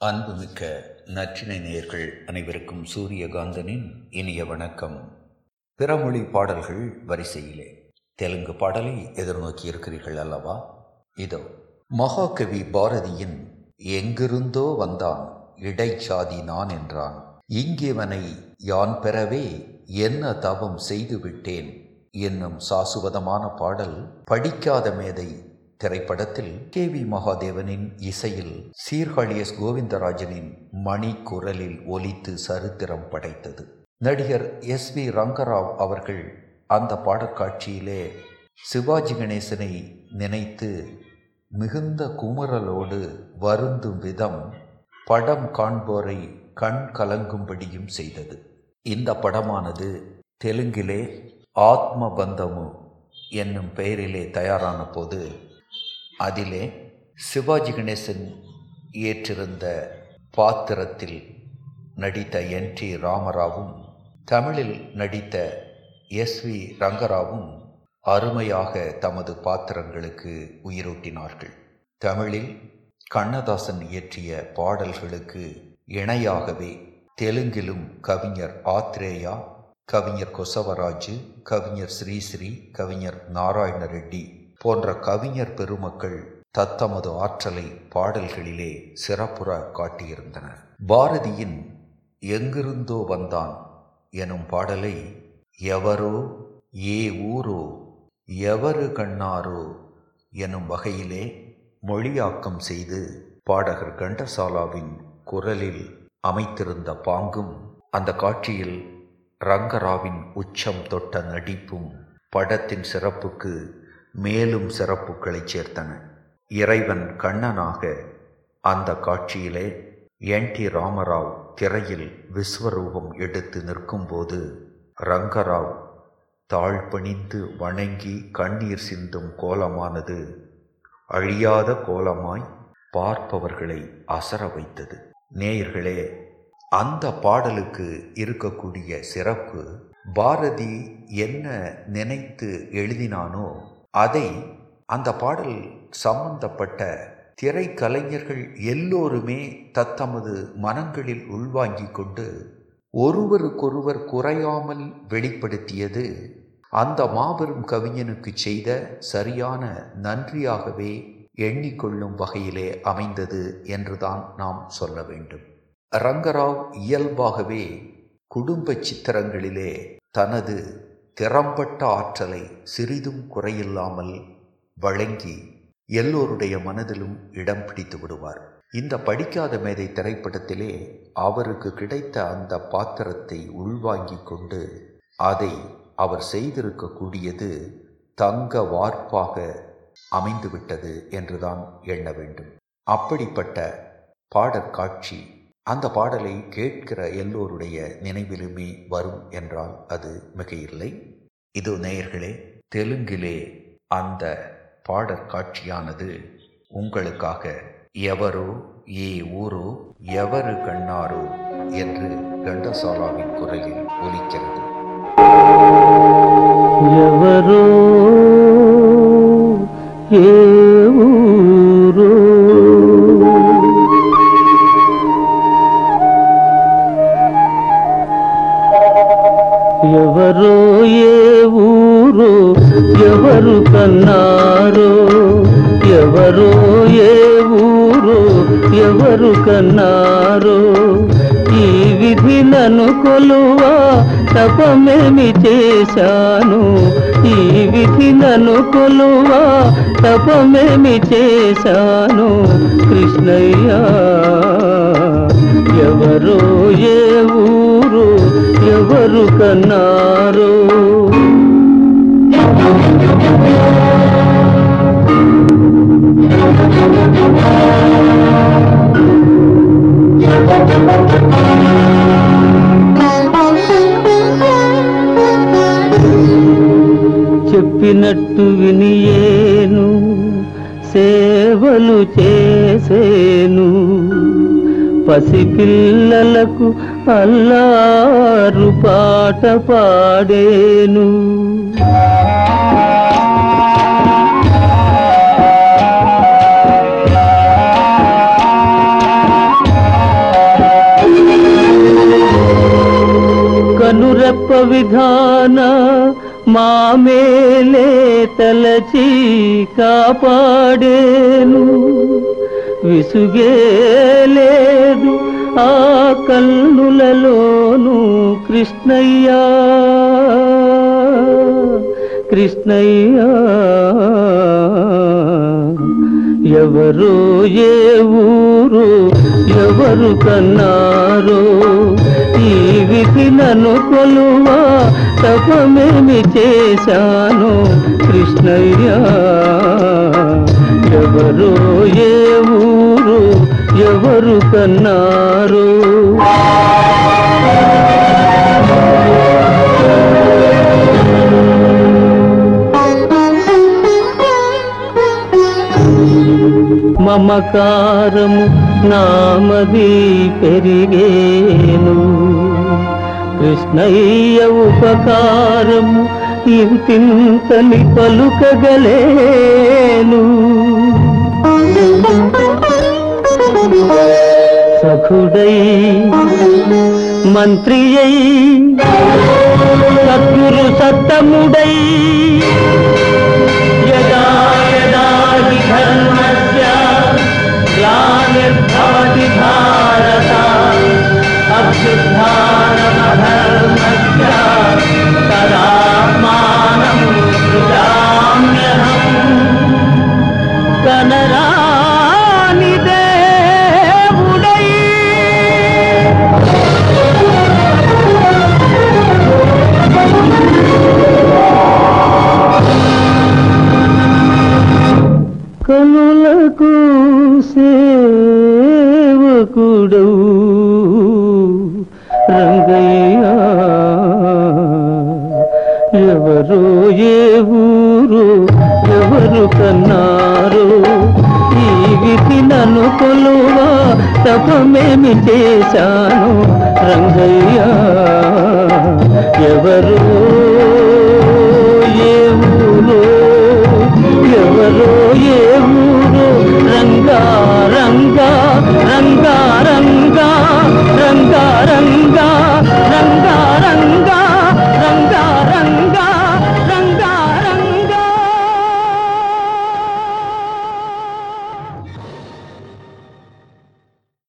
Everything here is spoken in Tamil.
அன்புமிக்க நற்றினை நேயர்கள் அனைவருக்கும் சூரியகாந்தனின் இனிய வணக்கம். பிறமொழி பாடல்கள் வரிசையிலே. தெலுங்கு பாடலை எதிர்நோக்கி இருக்கிறீர்கள் அல்லவா? இதோ மகாகவி பாரதியின் எங்கிருந்தோ வந்தான் இடைச்சாதி நான் என்றான். இங்கிவனை யான் பெறவே என்ன தவம் செய்துவிட்டேன் என்னும் சாசுவதமான பாடல் படிக்காத மேதை திரைப்படத்தில் கே வி மகாதேவனின் இசையில் சீர்காழி எஸ் கோவிந்தராஜனின் மணி குரலில் ஒலித்து சரித்திரம் படைத்தது. நடிகர் எஸ் வி ரங்கராவ் அவர்கள் அந்த பாடற்காட்சியிலே சிவாஜி கணேசனை நினைத்து மிகுந்த குமுறலோடு வருந்தும் விதம் படம் காண்போரை கண் கலங்கும்படியும் செய்தது. இந்த படமானது தெலுங்கிலே ஆத்மபந்தமு என்னும் பெயரிலே தயாரான போது அதிலே சிவாஜி கணேசன் ஏற்றிருந்த பாத்திரத்தில் நடித்த என் டி ராமராவும் தமிழில் நடித்த எஸ் வி ரங்கராவும் அருமையாக தமது பாத்திரங்களுக்கு உயிரூட்டினார்கள். தமிழில் கண்ணதாசன் இயற்றிய பாடல்களுக்கு இணையாகவே தெலுங்கிலும் கவிஞர் ஆத்ரேயா கவிஞர் கொசவராஜு கவிஞர் ஸ்ரீஸ்ரீ கவிஞர் நாராயண ரெட்டி போன்ற கவிஞர் பெருமக்கள் தத்தமது ஆற்றலை பாடல்களிலே சிறப்புற காட்டியிருந்தனர். பாரதியின் எங்கிருந்தோ வந்தான் எனும் பாடலை எவரோ ஏ ஊரோ எவரு கண்ணாரோ எனும் வகையிலே மொழியாக்கம் செய்து பாடகர் கண்டசாலாவின் குரலில் அமைத்திருந்த பாங்கும் அந்த காட்சியில் ரங்கராவின் உச்சம் தொட்ட நடிப்பும் படத்தின் சிறப்புக்கு மேலும் சிறப்புகளை சேர்த்தன. இறைவன் கண்ணனாக அந்த காட்சியிலே என். டி. ராமராவ் திரையில் விஸ்வரூபம் எடுத்து நிற்கும்போது ரங்கராவ் தாழ்பணிந்து வணங்கி கண்ணீர் சிந்தும் கோலமானது அழியாத கோலமாய் பார்ப்பவர்களை அசர வைத்தது. நேயர்களே அந்த பாடலுக்கு இருக்கக்கூடிய சிறப்பு பாரதி என்ன நினைத்து எழுதினானோ அதை அந்த பாடல் சம்பந்தப்பட்ட திரைக்கலைஞர்கள் எல்லோருமே தத்தமது மனங்களில் உள்வாங்கிக் கொண்டு ஒருவருக்கொருவர் குறையாமல் வெளிப்படுத்தியது அந்த மாபெரும் கவிஞனுக்கு செய்த சரியான நன்றியாகவே எண்ணிக்கொள்ளும் வகையிலே அமைந்தது என்றுதான் நாம் சொல்ல வேண்டும். ரங்கராவ் இயல்பாகவே குடும்ப சித்திரங்களிலே தனது திறம்பட்ட ஆற்றலை சிறிதும் குறையில்லாமல் வழங்கி எல்லோருடைய மனதிலும் இடம் பிடித்து விடுவார். இந்த படிக்காத மேதை திரைப்படத்திலே அவருக்கு கிடைத்த அந்த பாத்திரத்தை உள்வாங்கிக் கொண்டு அதை அவர் செய்திருக்கக்கூடியது தங்க வார்ப்பாக அமைந்துவிட்டது என்றுதான் எண்ண வேண்டும். அப்படிப்பட்ட பாடற்காட்சி அந்த பாடலை கேட்கிற எல்லோருடைய நினைவிலுமே வரும் என்றால் அது மிகையில்லை. இது நேயர்களே தெலுங்கிலே அந்த பாடற் காட்சியானது உங்களுக்காக எவரோ ஏ ஊரோ எவரு கண்ணாரோ என்று கண்டசாலாவின் குரலில் ஒலிக்கிறது. எவரோ ஏ ఎవరు కన్నారో ఎవరో ఏ ఊరో ఎవరు కన్నారో ఈ విధి నన్ను కొలువా తపమేమి చేశాను? ఈ విధి నన్ను కొలువా తపమేమి చేశాను? కృష్ణయ్యా ఎవరో ఏ ఊరు ఎవరు కన్నారో చెప్పినట్టు వినియేను సేవలు చేసేను. పసిపిల్లలకు అల్లారు పాట పాడేను. విధాన మా మేలే తలచి కాపాడేను విసుగే లేదు ఆ కన్నులలోను కృష్ణయ్యా కృష్ణయ్యా ఎవరు ఏ ఊరు ఎవరు కన్నారో విధి నన్ను కొలువా తపమేమి చేశాను కృష్ణయ్య. ఎవరు ఏ ఊరు ఎవరు కన్నారు. మమకారము నామది పెరిగేను. కృష్ణయ్య ఉపకారము ఇంతింతని పలుకగలేను. సఖుడై మంత్రి అయి సద్గురు సత్తముడై రంగయ్యా. ఎవరు ఏ ఊరు ఎవరు కన్నారు? ఈ విధి నన్ను కొలువా తపమేమి చేశాను? రంగయ్యా ఎవరు ఏ ఊరు ఎవరు ఏ ఊరు రంగా